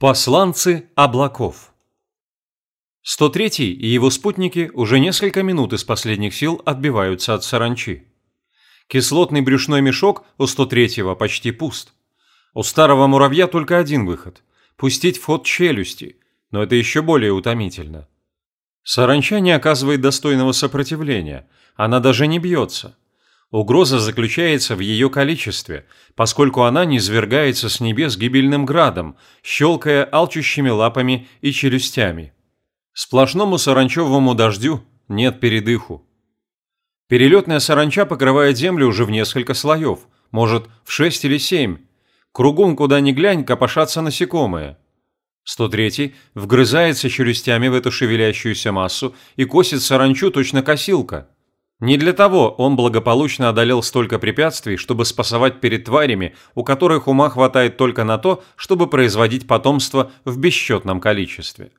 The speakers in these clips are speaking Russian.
Посланцы облаков 103 и его спутники уже несколько минут из последних сил отбиваются от саранчи. Кислотный брюшной мешок у 103-го почти пуст. У старого муравья только один выход – пустить в ход челюсти, но это еще более утомительно. Саранча не оказывает достойного сопротивления, она даже не бьется – Угроза заключается в ее количестве, поскольку она низвергается с небес гибельным градом, щелкая алчущими лапами и челюстями. Сплошному саранчевому дождю нет передыху. Перелетная саранча покрывает землю уже в несколько слоев, может, в шесть или семь. Кругом, куда ни глянь, копошатся насекомые. 103 вгрызается челюстями в эту шевелящуюся массу и косит саранчу точно косилка – не для того он благополучно одолел столько препятствий, чтобы спасовать перед тварями, у которых ума хватает только на то, чтобы производить потомство в бесчетном количестве.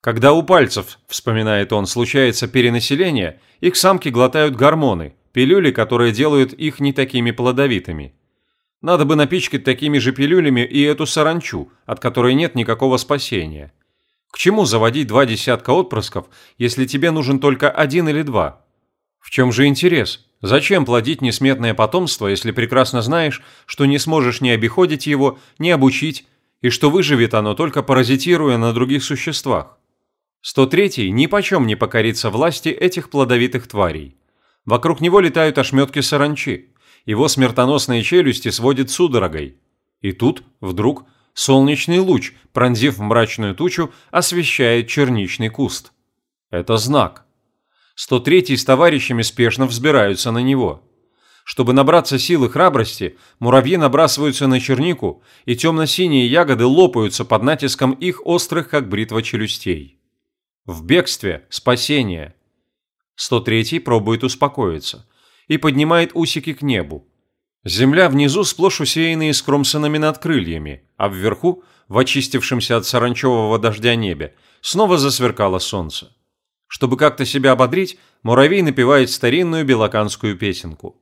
Когда у пальцев, вспоминает он, случается перенаселение, их самки глотают гормоны, пилюли, которые делают их не такими плодовитыми. Надо бы напичкать такими же пилюлями и эту саранчу, от которой нет никакого спасения. К чему заводить два десятка отпрысков, если тебе нужен только один или два – в чем же интерес? Зачем плодить несметное потомство, если прекрасно знаешь, что не сможешь ни обиходить его, ни обучить, и что выживет оно только паразитируя на других существах? 103-й ни почем не покорится власти этих плодовитых тварей. Вокруг него летают ошметки саранчи. Его смертоносные челюсти сводит судорогой. И тут, вдруг, солнечный луч, пронзив мрачную тучу, освещает черничный куст. Это знак. 103-й с товарищами спешно взбираются на него. Чтобы набраться сил и храбрости, муравьи набрасываются на чернику, и темно-синие ягоды лопаются под натиском их острых, как бритва челюстей. В бегстве – спасение. 103-й пробует успокоиться и поднимает усики к небу. Земля внизу сплошь усеянная скромсанными надкрыльями, а вверху, в очистившемся от саранчевого дождя небе, снова засверкало солнце. Чтобы как-то себя ободрить, муравей напевает старинную белоканскую песенку.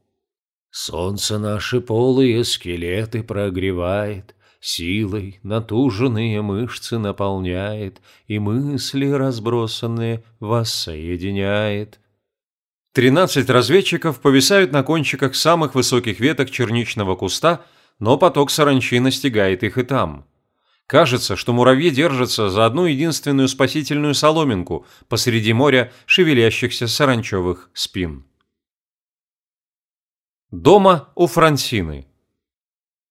«Солнце наши полые скелеты прогревает, Силой натуженные мышцы наполняет И мысли разбросанные воссоединяет». Тринадцать разведчиков повисают на кончиках самых высоких веток черничного куста, но поток саранчи настигает их и там. Кажется, что муравьи держатся за одну единственную спасительную соломинку посреди моря шевелящихся саранчевых спин. Дома у Франсины.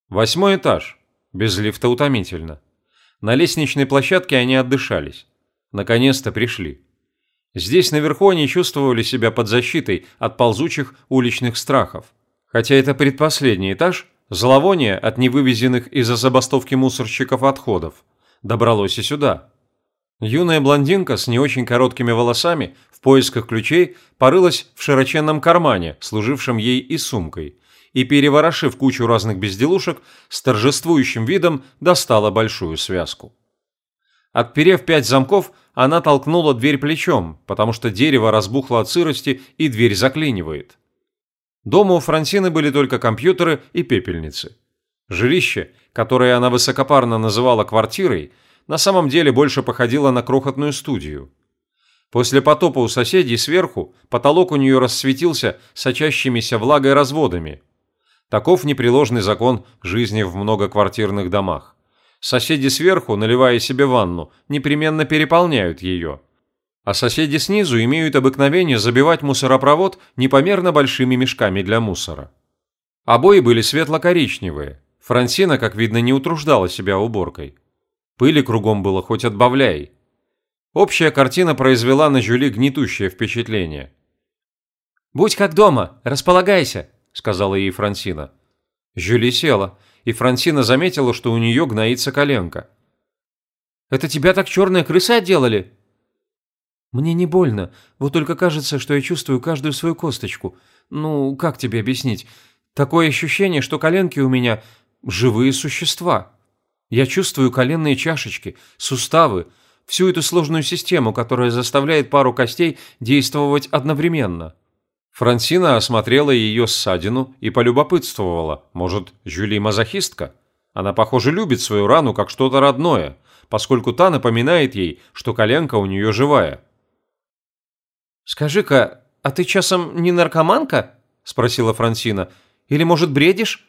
Восьмой этаж. Без лифта утомительно. На лестничной площадке они отдышались. Наконец-то пришли. Здесь наверху они чувствовали себя под защитой от ползучих уличных страхов. Хотя это предпоследний этаж, Зловоние от невывезенных из-за забастовки мусорщиков отходов добралось и сюда. Юная блондинка с не очень короткими волосами в поисках ключей порылась в широченном кармане, служившем ей и сумкой, и, переворошив кучу разных безделушек, с торжествующим видом достала большую связку. Отперев пять замков, она толкнула дверь плечом, потому что дерево разбухло от сырости и дверь заклинивает. Дома у Франсины были только компьютеры и пепельницы. Жилище, которое она высокопарно называла квартирой, на самом деле больше походило на крохотную студию. После потопа у соседей сверху потолок у нее рассветился сочащимися влагой разводами. Таков непреложный закон жизни в многоквартирных домах. Соседи сверху, наливая себе ванну, непременно переполняют ее – а соседи снизу имеют обыкновение забивать мусоропровод непомерно большими мешками для мусора. Обои были светло-коричневые. Франсина, как видно, не утруждала себя уборкой. Пыли кругом было хоть отбавляй. Общая картина произвела на Жюли гнетущее впечатление. «Будь как дома, располагайся», – сказала ей Франсина. Жюли села, и Франсина заметила, что у нее гноится коленка. «Это тебя так черные крысы отделали?» «Мне не больно, вот только кажется, что я чувствую каждую свою косточку. Ну, как тебе объяснить? Такое ощущение, что коленки у меня живые существа. Я чувствую коленные чашечки, суставы, всю эту сложную систему, которая заставляет пару костей действовать одновременно». Франсина осмотрела ее ссадину и полюбопытствовала, может, Жюли мазохистка? Она, похоже, любит свою рану как что-то родное, поскольку та напоминает ей, что коленка у нее живая. «Скажи-ка, а ты часом не наркоманка?» – спросила Франсина. «Или, может, бредишь?»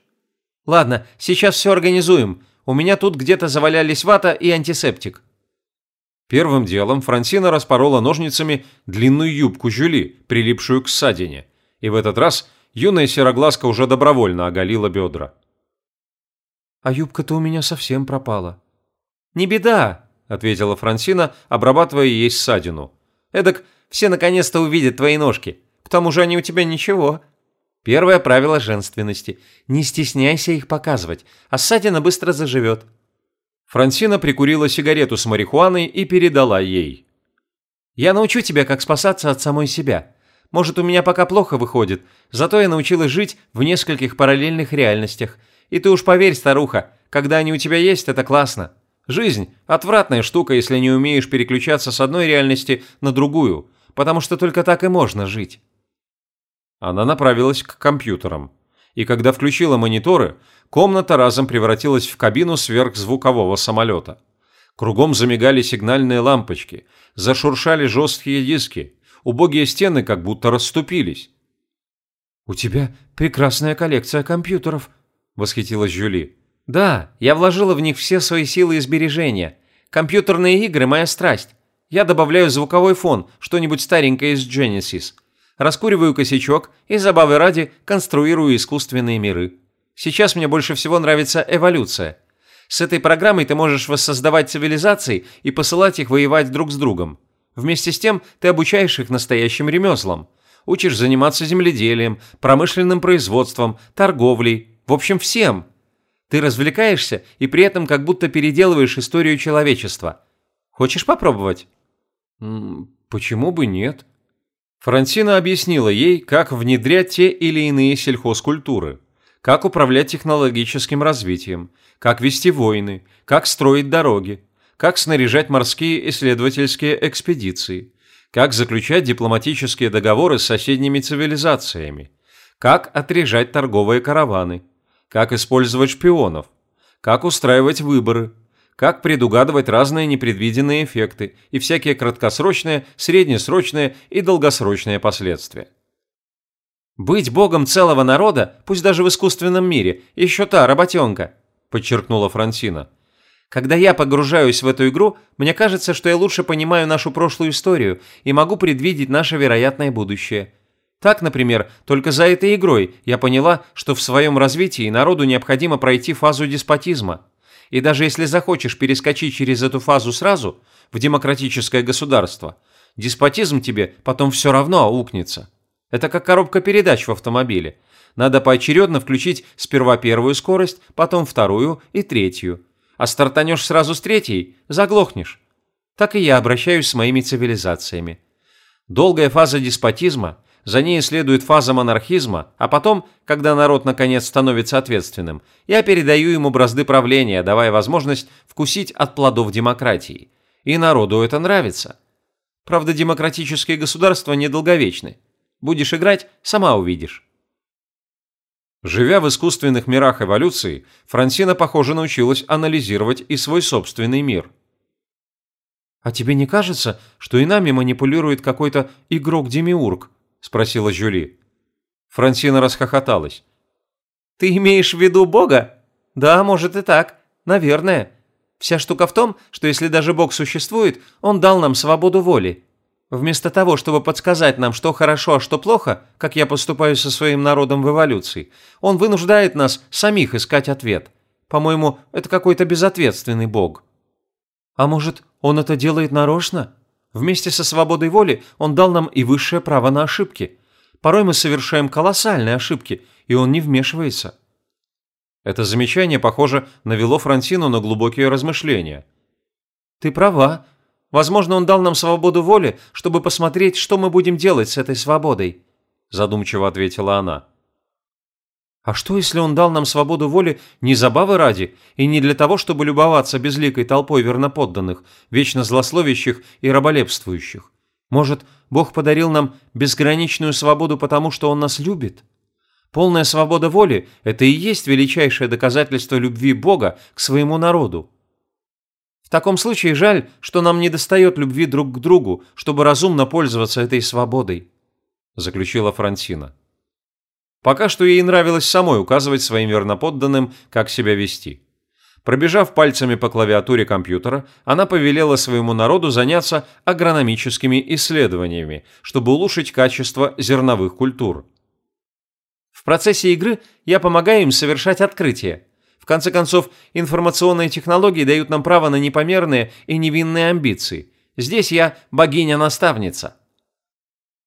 «Ладно, сейчас все организуем. У меня тут где-то завалялись вата и антисептик». Первым делом Франсина распорола ножницами длинную юбку Жюли, прилипшую к ссадине, и в этот раз юная сероглазка уже добровольно оголила бедра. «А юбка-то у меня совсем пропала». «Не беда», – ответила Франсина, обрабатывая ей ссадину. «Эдак все наконец-то увидят твои ножки. К тому же они у тебя ничего». Первое правило женственности – не стесняйся их показывать, а ссадина быстро заживет. Франсина прикурила сигарету с марихуаной и передала ей. «Я научу тебя, как спасаться от самой себя. Может, у меня пока плохо выходит, зато я научилась жить в нескольких параллельных реальностях. И ты уж поверь, старуха, когда они у тебя есть, это классно. Жизнь – отвратная штука, если не умеешь переключаться с одной реальности на другую, потому что только так и можно жить». Она направилась к компьютерам. И когда включила мониторы, комната разом превратилась в кабину сверхзвукового самолета. Кругом замигали сигнальные лампочки, зашуршали жесткие диски, убогие стены как будто расступились. «У тебя прекрасная коллекция компьютеров», – восхитилась Жюли. «Да, я вложила в них все свои силы и сбережения. Компьютерные игры – моя страсть. Я добавляю звуковой фон, что-нибудь старенькое из Genesis раскуриваю косячок и, забавы ради, конструирую искусственные миры. Сейчас мне больше всего нравится эволюция. С этой программой ты можешь воссоздавать цивилизации и посылать их воевать друг с другом. Вместе с тем ты обучаешь их настоящим ремеслам. Учишь заниматься земледелием, промышленным производством, торговлей, в общем, всем. Ты развлекаешься и при этом как будто переделываешь историю человечества. Хочешь попробовать? Почему бы нет? Франсина объяснила ей, как внедрять те или иные сельхозкультуры, как управлять технологическим развитием, как вести войны, как строить дороги, как снаряжать морские исследовательские экспедиции, как заключать дипломатические договоры с соседними цивилизациями, как отрежать торговые караваны, как использовать шпионов, как устраивать выборы, как предугадывать разные непредвиденные эффекты и всякие краткосрочные, среднесрочные и долгосрочные последствия. «Быть богом целого народа, пусть даже в искусственном мире, еще та работенка», – подчеркнула Франсина. «Когда я погружаюсь в эту игру, мне кажется, что я лучше понимаю нашу прошлую историю и могу предвидеть наше вероятное будущее. Так, например, только за этой игрой я поняла, что в своем развитии народу необходимо пройти фазу деспотизма – и даже если захочешь перескочить через эту фазу сразу, в демократическое государство, деспотизм тебе потом все равно аукнется. Это как коробка передач в автомобиле. Надо поочередно включить сперва первую скорость, потом вторую и третью. А стартанешь сразу с третьей – заглохнешь. Так и я обращаюсь с моими цивилизациями. Долгая фаза деспотизма – за ней следует фаза монархизма, а потом, когда народ наконец становится ответственным, я передаю ему бразды правления, давая возможность вкусить от плодов демократии. И народу это нравится. Правда, демократические государства недолговечны. Будешь играть – сама увидишь. Живя в искусственных мирах эволюции, Франсина, похоже, научилась анализировать и свой собственный мир. «А тебе не кажется, что и нами манипулирует какой-то игрок-демиург?» Спросила Жюли. Франсина расхохоталась. «Ты имеешь в виду Бога? Да, может и так. Наверное. Вся штука в том, что если даже Бог существует, Он дал нам свободу воли. Вместо того, чтобы подсказать нам, что хорошо, а что плохо, как я поступаю со своим народом в эволюции, Он вынуждает нас самих искать ответ. По-моему, это какой-то безответственный Бог». «А может, Он это делает нарочно?» Вместе со свободой воли он дал нам и высшее право на ошибки. Порой мы совершаем колоссальные ошибки, и он не вмешивается. Это замечание, похоже, навело Франсину на глубокие размышления. Ты права. Возможно, он дал нам свободу воли, чтобы посмотреть, что мы будем делать с этой свободой, задумчиво ответила она. А что, если он дал нам свободу воли не забавы ради и не для того, чтобы любоваться безликой толпой верноподданных, вечно злословящих и раболепствующих? Может, Бог подарил нам безграничную свободу потому, что Он нас любит? Полная свобода воли – это и есть величайшее доказательство любви Бога к своему народу. В таком случае жаль, что нам не достает любви друг к другу, чтобы разумно пользоваться этой свободой», – заключила Франсина. Пока что ей нравилось самой указывать своим верноподданным, как себя вести. Пробежав пальцами по клавиатуре компьютера, она повелела своему народу заняться агрономическими исследованиями, чтобы улучшить качество зерновых культур. В процессе игры я помогаю им совершать открытия. В конце концов, информационные технологии дают нам право на непомерные и невинные амбиции. Здесь я богиня-наставница.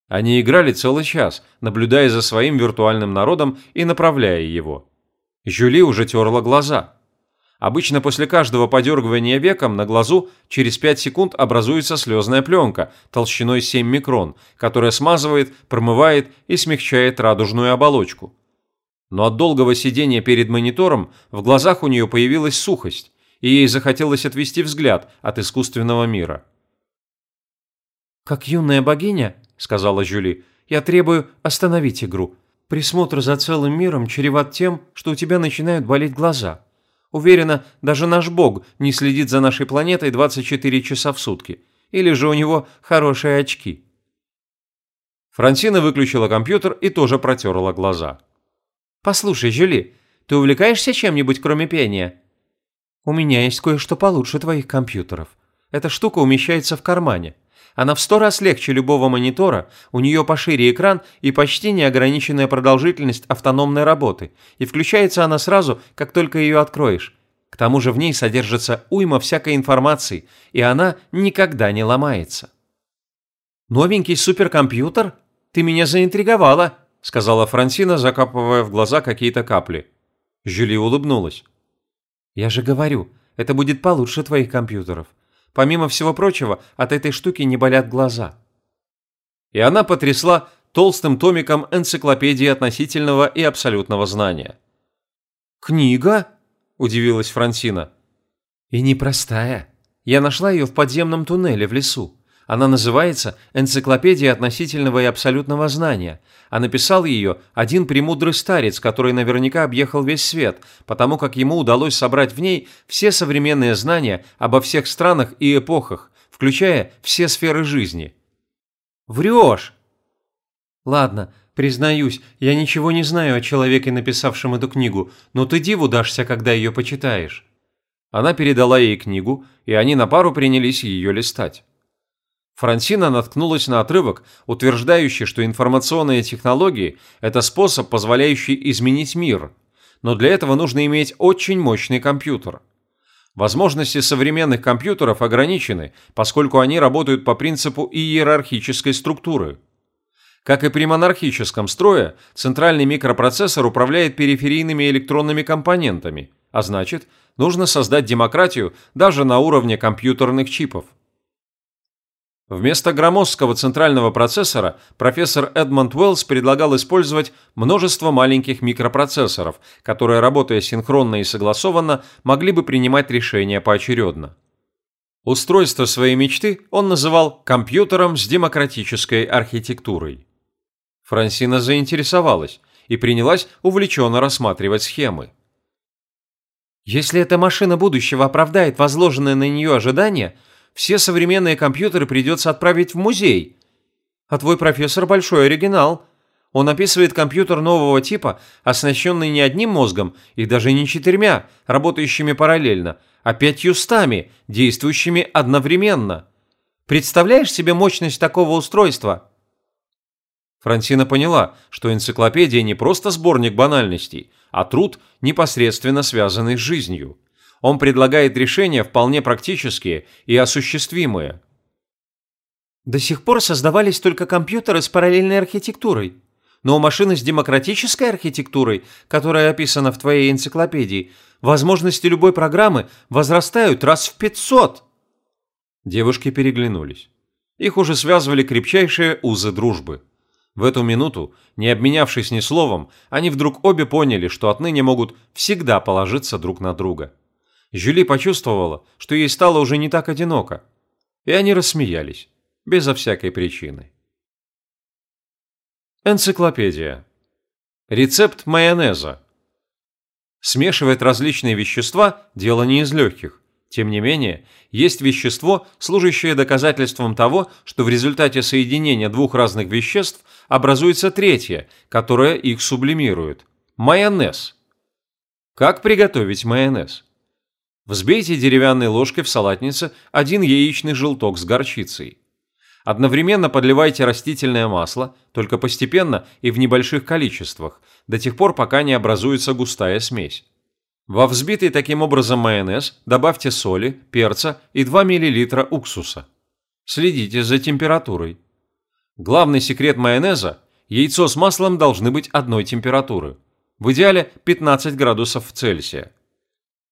Они играли целый час, наблюдая за своим виртуальным народом и направляя его. Жюли уже терла глаза. Обычно после каждого подергивания веком на глазу через 5 секунд образуется слезная пленка толщиной 7 микрон, которая смазывает, промывает и смягчает радужную оболочку. Но от долгого сидения перед монитором в глазах у нее появилась сухость, и ей захотелось отвести взгляд от искусственного мира. «Как юная богиня», — сказала Жюли, — «я требую остановить игру. Присмотр за целым миром чреват тем, что у тебя начинают болеть глаза». Уверена, даже наш бог не следит за нашей планетой 24 часа в сутки. Или же у него хорошие очки. Франсина выключила компьютер и тоже протерла глаза. «Послушай, Жюли, ты увлекаешься чем-нибудь, кроме пения?» «У меня есть кое-что получше твоих компьютеров. Эта штука умещается в кармане. Она в сто раз легче любого монитора, у нее пошире экран и почти неограниченная продолжительность автономной работы, и включается она сразу, как только ее откроешь. К тому же в ней содержится уйма всякой информации, и она никогда не ломается. «Новенький суперкомпьютер? Ты меня заинтриговала», — сказала Франсина, закапывая в глаза какие-то капли. Жюли улыбнулась. «Я же говорю, это будет получше твоих компьютеров. Помимо всего прочего, от этой штуки не болят глаза. И она потрясла толстым томиком энциклопедии относительного и абсолютного знания. «Книга?» – удивилась Франсина. «И непростая. Я нашла ее в подземном туннеле в лесу. Она называется «Энциклопедия относительного и абсолютного знания», а написал ее один премудрый старец, который наверняка объехал весь свет, потому как ему удалось собрать в ней все современные знания обо всех странах и эпохах, включая все сферы жизни. «Врешь!» «Ладно, признаюсь, я ничего не знаю о человеке, написавшем эту книгу, но ты диву дашься, когда ее почитаешь». Она передала ей книгу, и они на пару принялись ее листать. Франсина наткнулась на отрывок, утверждающий, что информационные технологии – это способ, позволяющий изменить мир, но для этого нужно иметь очень мощный компьютер. Возможности современных компьютеров ограничены, поскольку они работают по принципу иерархической структуры. Как и при монархическом строе, центральный микропроцессор управляет периферийными электронными компонентами, а значит, нужно создать демократию даже на уровне компьютерных чипов. Вместо громоздкого центрального процессора профессор Эдмонд Уэллс предлагал использовать множество маленьких микропроцессоров, которые, работая синхронно и согласованно, могли бы принимать решения поочередно. Устройство своей мечты он называл «компьютером с демократической архитектурой». Франсина заинтересовалась и принялась увлеченно рассматривать схемы. «Если эта машина будущего оправдает возложенные на нее ожидания», все современные компьютеры придется отправить в музей. А твой профессор большой оригинал. Он описывает компьютер нового типа, оснащенный не одним мозгом и даже не четырьмя, работающими параллельно, а пятьюстами, действующими одновременно. Представляешь себе мощность такого устройства? Франсина поняла, что энциклопедия не просто сборник банальностей, а труд, непосредственно связанный с жизнью. Он предлагает решения вполне практические и осуществимые. До сих пор создавались только компьютеры с параллельной архитектурой. Но у машины с демократической архитектурой, которая описана в твоей энциклопедии, возможности любой программы возрастают раз в 500. Девушки переглянулись. Их уже связывали крепчайшие узы дружбы. В эту минуту, не обменявшись ни словом, они вдруг обе поняли, что отныне могут всегда положиться друг на друга. Жюли почувствовала, что ей стало уже не так одиноко. И они рассмеялись, безо всякой причины. Энциклопедия. Рецепт майонеза. Смешивать различные вещества – дело не из легких. Тем не менее, есть вещество, служащее доказательством того, что в результате соединения двух разных веществ образуется третье, которое их сублимирует – майонез. Как приготовить майонез? Взбейте деревянной ложкой в салатнице один яичный желток с горчицей. Одновременно подливайте растительное масло, только постепенно и в небольших количествах, до тех пор, пока не образуется густая смесь. Во взбитый таким образом майонез добавьте соли, перца и 2 мл уксуса. Следите за температурой. Главный секрет майонеза – яйцо с маслом должны быть одной температуры. В идеале 15 градусов Цельсия.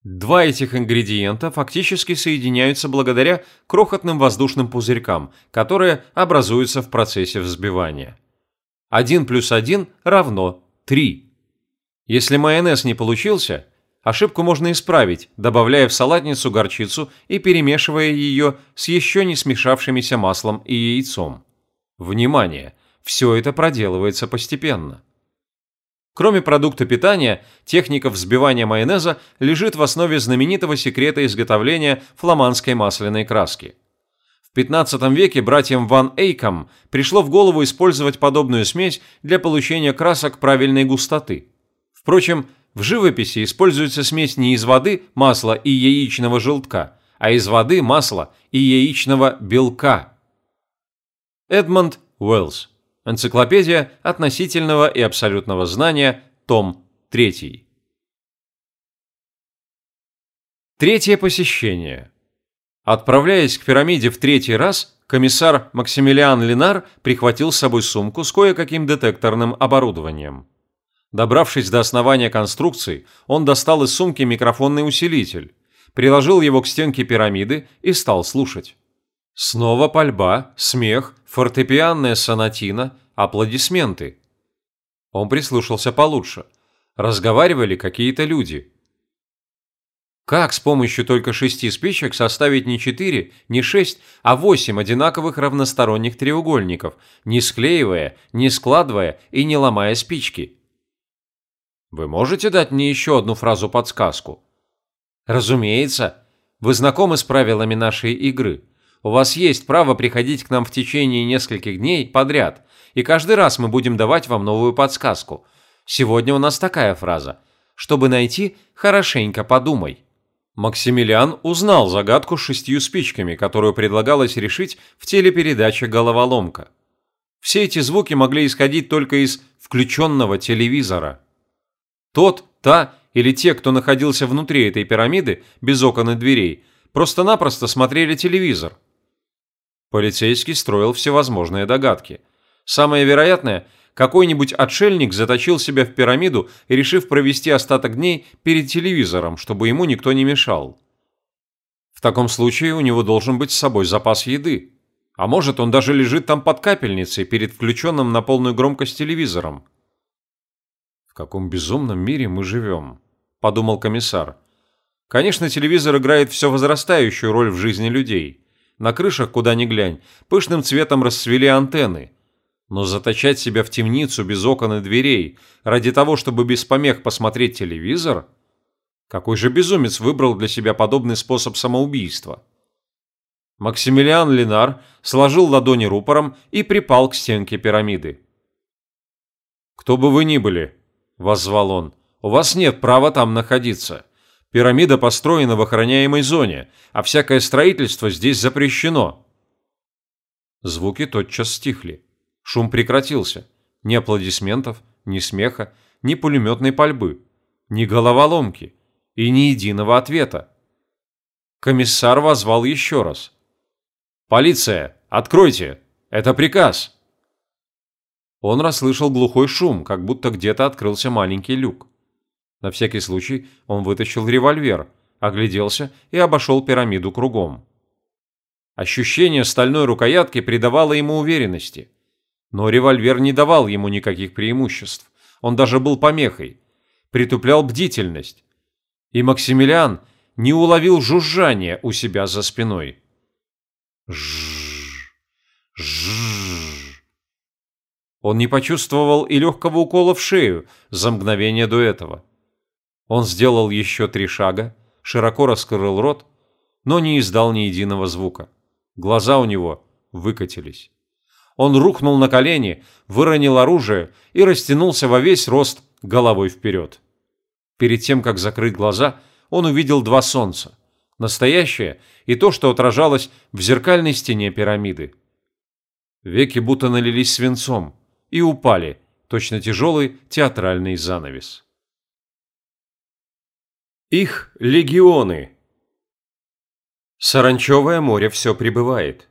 Два этих ингредиента фактически соединяются благодаря крохотным воздушным пузырькам, которые образуются в процессе взбивания. 1 плюс 1 равно 3. Если майонез не получился, ошибку можно исправить, добавляя в салатницу горчицу и перемешивая ее с еще не смешавшимися маслом и яйцом. Внимание! Все это проделывается постепенно. Кроме продукта питания, техника взбивания майонеза лежит в основе знаменитого секрета изготовления фламандской масляной краски. В 15 веке братьям Ван Эйкам пришло в голову использовать подобную смесь для получения красок правильной густоты. Впрочем, в живописи используется смесь не из воды, масла и яичного желтка, а из воды, масла и яичного белка. Эдмонд Уэллс Энциклопедия относительного и абсолютного знания, том 3. Третье посещение. Отправляясь к пирамиде в третий раз, комиссар Максимилиан Ленар прихватил с собой сумку с кое-каким детекторным оборудованием. Добравшись до основания конструкции, он достал из сумки микрофонный усилитель, приложил его к стенке пирамиды и стал слушать. Снова пальба, смех, фортепианная сонатина, аплодисменты. Он прислушался получше. Разговаривали какие-то люди. Как с помощью только шести спичек составить не четыре, не шесть, а восемь одинаковых равносторонних треугольников, не склеивая, не складывая и не ломая спички? Вы можете дать мне еще одну фразу-подсказку? Разумеется. Вы знакомы с правилами нашей игры. У вас есть право приходить к нам в течение нескольких дней подряд, и каждый раз мы будем давать вам новую подсказку. Сегодня у нас такая фраза. Чтобы найти, хорошенько подумай. Максимилиан узнал загадку с шестью спичками, которую предлагалось решить в телепередаче «Головоломка». Все эти звуки могли исходить только из включенного телевизора. Тот, та или те, кто находился внутри этой пирамиды, без окон и дверей, просто-напросто смотрели телевизор. Полицейский строил всевозможные догадки. Самое вероятное, какой-нибудь отшельник заточил себя в пирамиду, решив провести остаток дней перед телевизором, чтобы ему никто не мешал. В таком случае у него должен быть с собой запас еды. А может, он даже лежит там под капельницей перед включенным на полную громкость телевизором. «В каком безумном мире мы живем?» – подумал комиссар. «Конечно, телевизор играет все возрастающую роль в жизни людей. На крышах, куда ни глянь, пышным цветом расцвели антенны. Но заточать себя в темницу без окон и дверей ради того, чтобы без помех посмотреть телевизор? Какой же безумец выбрал для себя подобный способ самоубийства? Максимилиан Ленар сложил ладони рупором и припал к стенке пирамиды. «Кто бы вы ни были», – воззвал он, – «у вас нет права там находиться. Пирамида построена в охраняемой зоне, а всякое строительство здесь запрещено. Звуки тотчас стихли. Шум прекратился. Ни аплодисментов, ни смеха, ни пулеметной пальбы, ни головоломки и ни единого ответа. Комиссар возвал еще раз. «Полиция! Откройте! Это приказ!» Он расслышал глухой шум, как будто где-то открылся маленький люк. На всякий случай он вытащил револьвер, огляделся и обошел пирамиду кругом. Ощущение стальной рукоятки придавало ему уверенности. Но револьвер не давал ему никаких преимуществ. Он даже был помехой. Притуплял бдительность. И Максимилиан не уловил жужжания у себя за спиной. Жжж, жжж. Он не почувствовал и легкого укола в шею за мгновение до этого. Он сделал еще три шага, широко раскрыл рот, но не издал ни единого звука. Глаза у него выкатились. Он рухнул на колени, выронил оружие и растянулся во весь рост головой вперед. Перед тем, как закрыть глаза, он увидел два солнца. Настоящее и то, что отражалось в зеркальной стене пирамиды. Веки будто налились свинцом и упали, точно тяжелый театральный занавес. Их легионы. Саранчевое море все прибывает.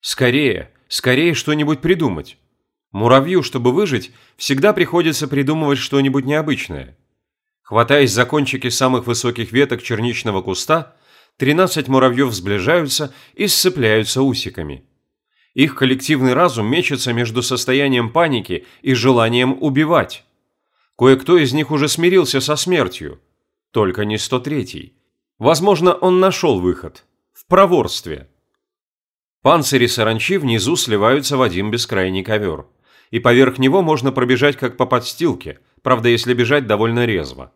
Скорее, скорее что-нибудь придумать. Муравью, чтобы выжить, всегда приходится придумывать что-нибудь необычное. Хватаясь за кончики самых высоких веток черничного куста, 13 муравьев сближаются и сцепляются усиками. Их коллективный разум мечется между состоянием паники и желанием убивать. Кое-кто из них уже смирился со смертью, только не 103-й. Возможно, он нашел выход. В проворстве. Панцири саранчи внизу сливаются в один бескрайний ковер. И поверх него можно пробежать как по подстилке, правда, если бежать довольно резво.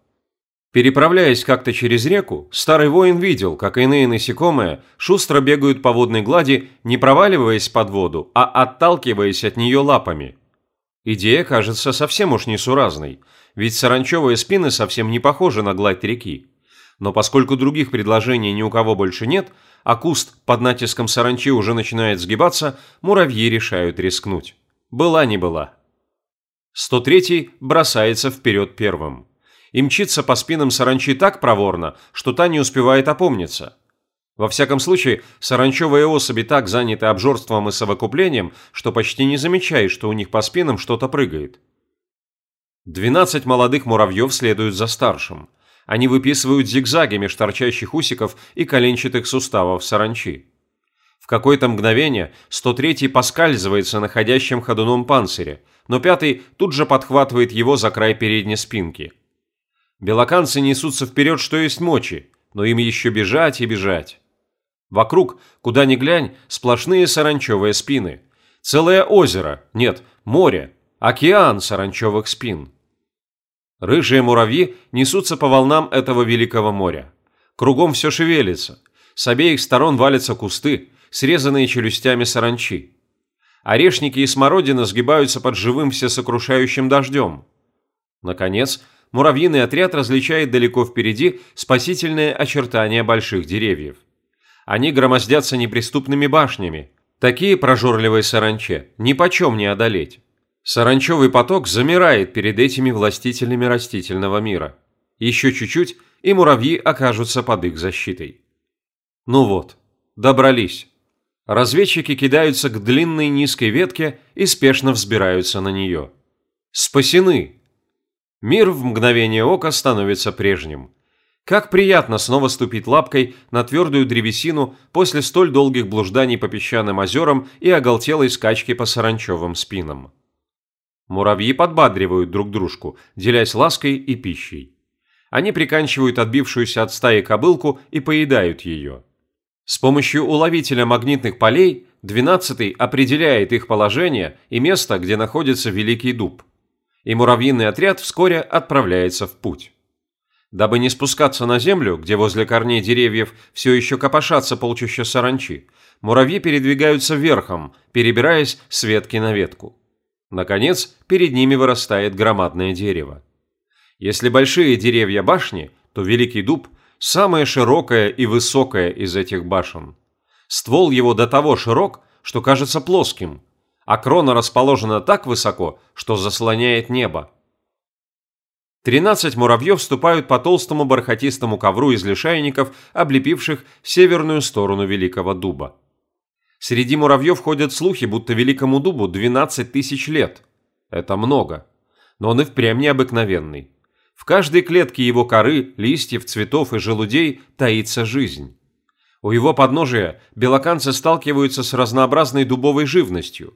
Переправляясь как-то через реку, старый воин видел, как иные насекомые шустро бегают по водной глади, не проваливаясь под воду, а отталкиваясь от нее лапами. Идея кажется совсем уж несуразной, ведь саранчевые спины совсем не похожи на гладь реки. Но поскольку других предложений ни у кого больше нет, а куст под натиском саранчи уже начинает сгибаться, муравьи решают рискнуть. Была не была. 103-й бросается вперед первым. И мчится по спинам саранчи так проворно, что та не успевает опомниться. Во всяком случае, саранчевые особи так заняты обжорством и совокуплением, что почти не замечают, что у них по спинам что-то прыгает. 12 молодых муравьев следуют за старшим. Они выписывают зигзаги меж торчащих усиков и коленчатых суставов саранчи. В какое-то мгновение 103-й поскальзывается на ходящем ходуном панцире, но пятый тут же подхватывает его за край передней спинки. Белоканцы несутся вперед, что есть мочи, но им еще бежать и бежать. Вокруг, куда ни глянь, сплошные саранчевые спины. Целое озеро, нет, море, океан саранчевых спин. Рыжие муравьи несутся по волнам этого великого моря. Кругом все шевелится. С обеих сторон валятся кусты, срезанные челюстями саранчи. Орешники и смородина сгибаются под живым всесокрушающим дождем. Наконец, муравьиный отряд различает далеко впереди спасительные очертания больших деревьев. Они громоздятся неприступными башнями. Такие прожорливые саранче ни почем не одолеть. Саранчевый поток замирает перед этими властителями растительного мира. Еще чуть-чуть, и муравьи окажутся под их защитой. Ну вот, добрались. Разведчики кидаются к длинной низкой ветке и спешно взбираются на нее. Спасены! Мир в мгновение ока становится прежним. Как приятно снова ступить лапкой на твердую древесину после столь долгих блужданий по песчаным озерам и оголтелой скачки по саранчевым спинам. Муравьи подбадривают друг дружку, делясь лаской и пищей. Они приканчивают отбившуюся от стаи кобылку и поедают ее. С помощью уловителя магнитных полей 12-й определяет их положение и место, где находится Великий Дуб. И муравьиный отряд вскоре отправляется в путь. Дабы не спускаться на землю, где возле корней деревьев все еще копошатся полчища саранчи, муравьи передвигаются верхом, перебираясь с ветки на ветку. Наконец, перед ними вырастает громадное дерево. Если большие деревья башни, то Великий Дуб – самая широкая и высокая из этих башен. Ствол его до того широк, что кажется плоским, а крона расположена так высоко, что заслоняет небо. Тринадцать муравьев ступают по толстому бархатистому ковру из лишайников, облепивших северную сторону Великого Дуба. Среди муравьев ходят слухи, будто великому дубу 12 тысяч лет. Это много. Но он и впрямь необыкновенный. В каждой клетке его коры, листьев, цветов и желудей таится жизнь. У его подножия белоканцы сталкиваются с разнообразной дубовой живностью.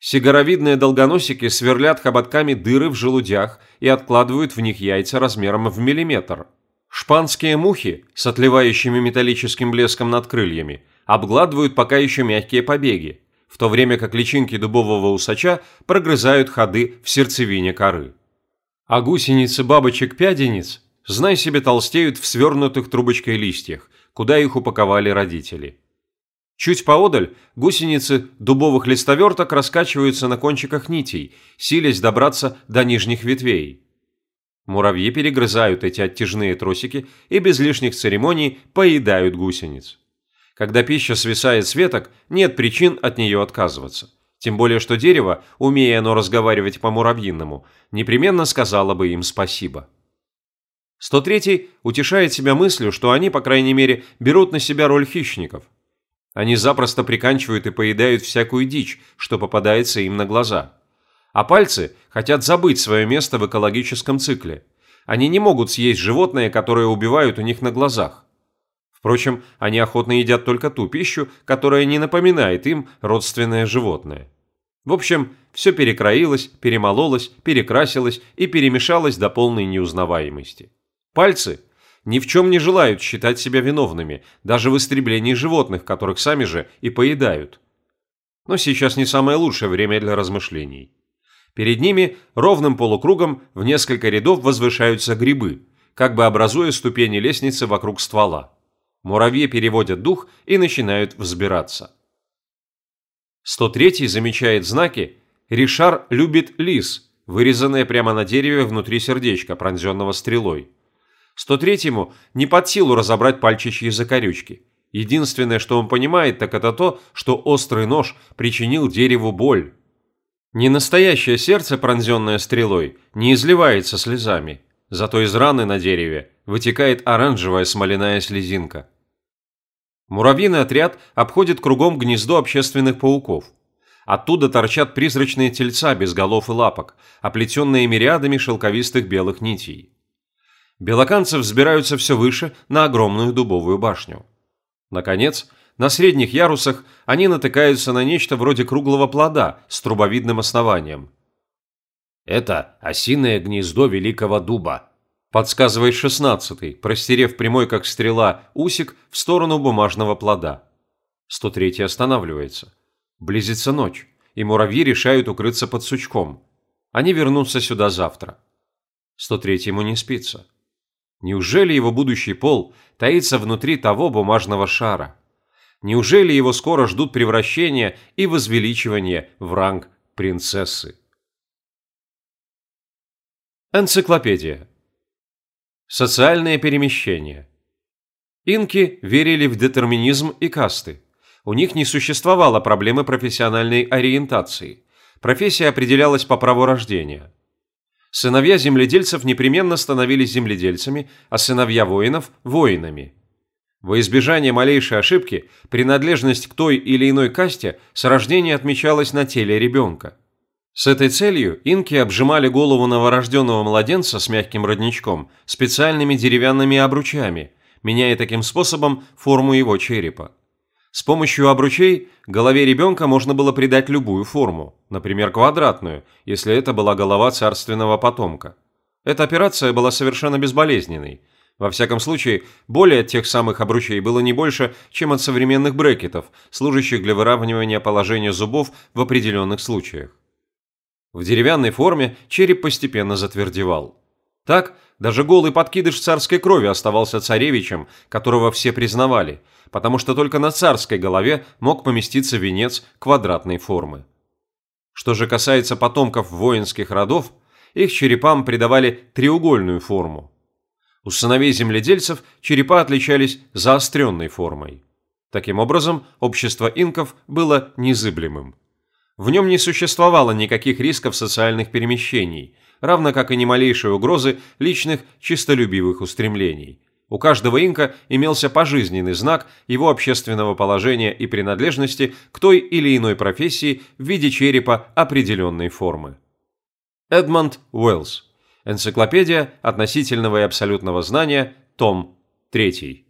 Сигаровидные долгоносики сверлят хоботками дыры в желудях и откладывают в них яйца размером в миллиметр. Шпанские мухи с отливающими металлическим блеском над крыльями – обгладывают пока еще мягкие побеги. в то время как личинки дубового усача прогрызают ходы в сердцевине коры. А гусеницы бабочек-пядениц, знай себе, толстеют в свернутых трубочкой листьях, куда их упаковали родители. Чуть поодаль гусеницы дубовых листоверток раскачиваются на кончиках нитей, силясь добраться до нижних ветвей. Муравьи перегрызают эти оттяжные тросики и без лишних церемоний поедают гусениц. Когда пища свисает с веток, нет причин от нее отказываться. Тем более, что дерево, умея оно разговаривать по-муравьиному, непременно сказала бы им спасибо. 103 утешает себя мыслью, что они, по крайней мере, берут на себя роль хищников. Они запросто приканчивают и поедают всякую дичь, что попадается им на глаза. А пальцы хотят забыть свое место в экологическом цикле. Они не могут съесть животное, которое убивают у них на глазах. Впрочем, они охотно едят только ту пищу, которая не напоминает им родственное животное. В общем, все перекроилось, перемололось, перекрасилось и перемешалось до полной неузнаваемости. Пальцы ни в чем не желают считать себя виновными, даже в истреблении животных, которых сами же и поедают. Но сейчас не самое лучшее время для размышлений. Перед ними ровным полукругом в несколько рядов возвышаются грибы, как бы образуя ступени лестницы вокруг ствола. Муравьи переводят дух и начинают взбираться. 103 замечает знаки «Ришар любит лис», вырезанное прямо на дереве внутри сердечка, пронзенного стрелой. 103-му не под силу разобрать пальчичьи закорючки. Единственное, что он понимает, так это то, что острый нож причинил дереву боль. Не настоящее сердце, пронзенное стрелой, не изливается слезами, зато из раны на дереве вытекает оранжевая смоляная слезинка. Муравьиный отряд обходит кругом гнездо общественных пауков. Оттуда торчат призрачные тельца без голов и лапок, оплетенные мириадами шелковистых белых нитей. Белоканцы взбираются все выше на огромную дубовую башню. Наконец, на средних ярусах они натыкаются на нечто вроде круглого плода с трубовидным основанием. «Это осиное гнездо великого дуба», Подсказывает шестнадцатый, простерев прямой как стрела усик в сторону бумажного плода. 103 останавливается. Близится ночь, и муравьи решают укрыться под сучком. Они вернутся сюда завтра. 103 ему не спится. Неужели его будущий пол таится внутри того бумажного шара? Неужели его скоро ждут превращения и возвеличивания в ранг принцессы? Энциклопедия Социальное перемещение. Инки верили в детерминизм и касты. У них не существовало проблемы профессиональной ориентации. Профессия определялась по праву рождения. Сыновья земледельцев непременно становились земледельцами, а сыновья воинов – воинами. Во избежание малейшей ошибки, принадлежность к той или иной касте с рождения отмечалась на теле ребенка. С этой целью инки обжимали голову новорожденного младенца с мягким родничком специальными деревянными обручами, меняя таким способом форму его черепа. С помощью обручей голове ребенка можно было придать любую форму, например, квадратную, если это была голова царственного потомка. Эта операция была совершенно безболезненной. Во всяком случае, боли от тех самых обручей было не больше, чем от современных брекетов, служащих для выравнивания положения зубов в определенных случаях. В деревянной форме череп постепенно затвердевал. Так, даже голый подкидыш царской крови оставался царевичем, которого все признавали, потому что только на царской голове мог поместиться венец квадратной формы. Что же касается потомков воинских родов, их черепам придавали треугольную форму. У сыновей земледельцев черепа отличались заостренной формой. Таким образом, общество инков было незыблемым. В нем не существовало никаких рисков социальных перемещений, равно как и ни малейшей угрозы личных чистолюбивых устремлений. У каждого инка имелся пожизненный знак его общественного положения и принадлежности к той или иной профессии в виде черепа определенной формы. Эдмонд Уэллс. Энциклопедия относительного и абсолютного знания, том 3.